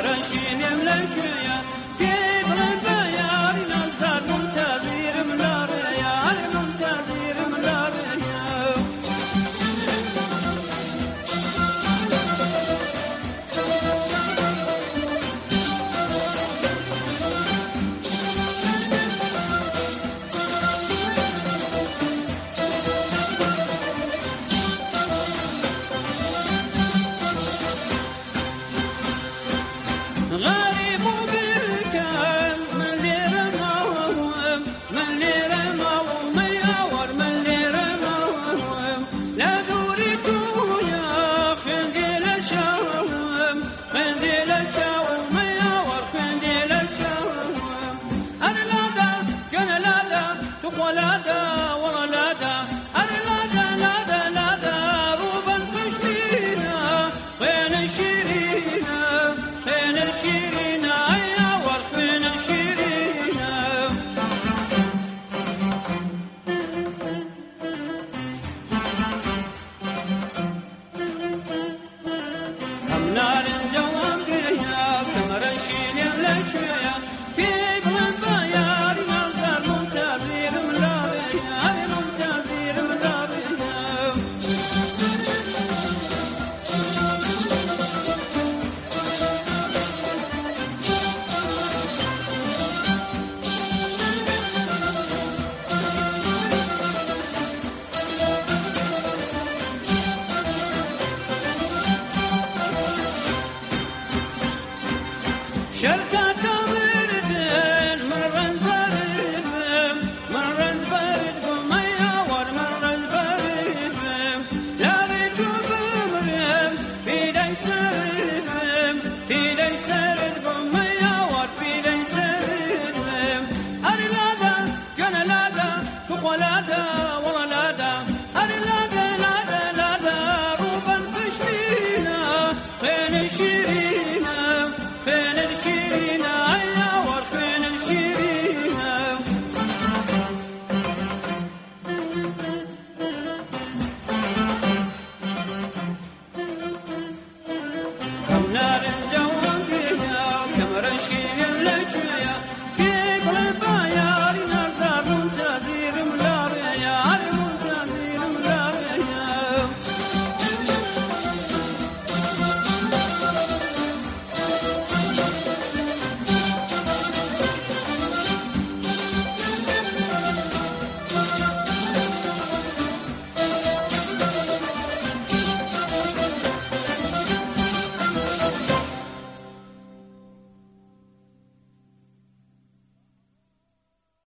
Qara şinəmlər köyə شركة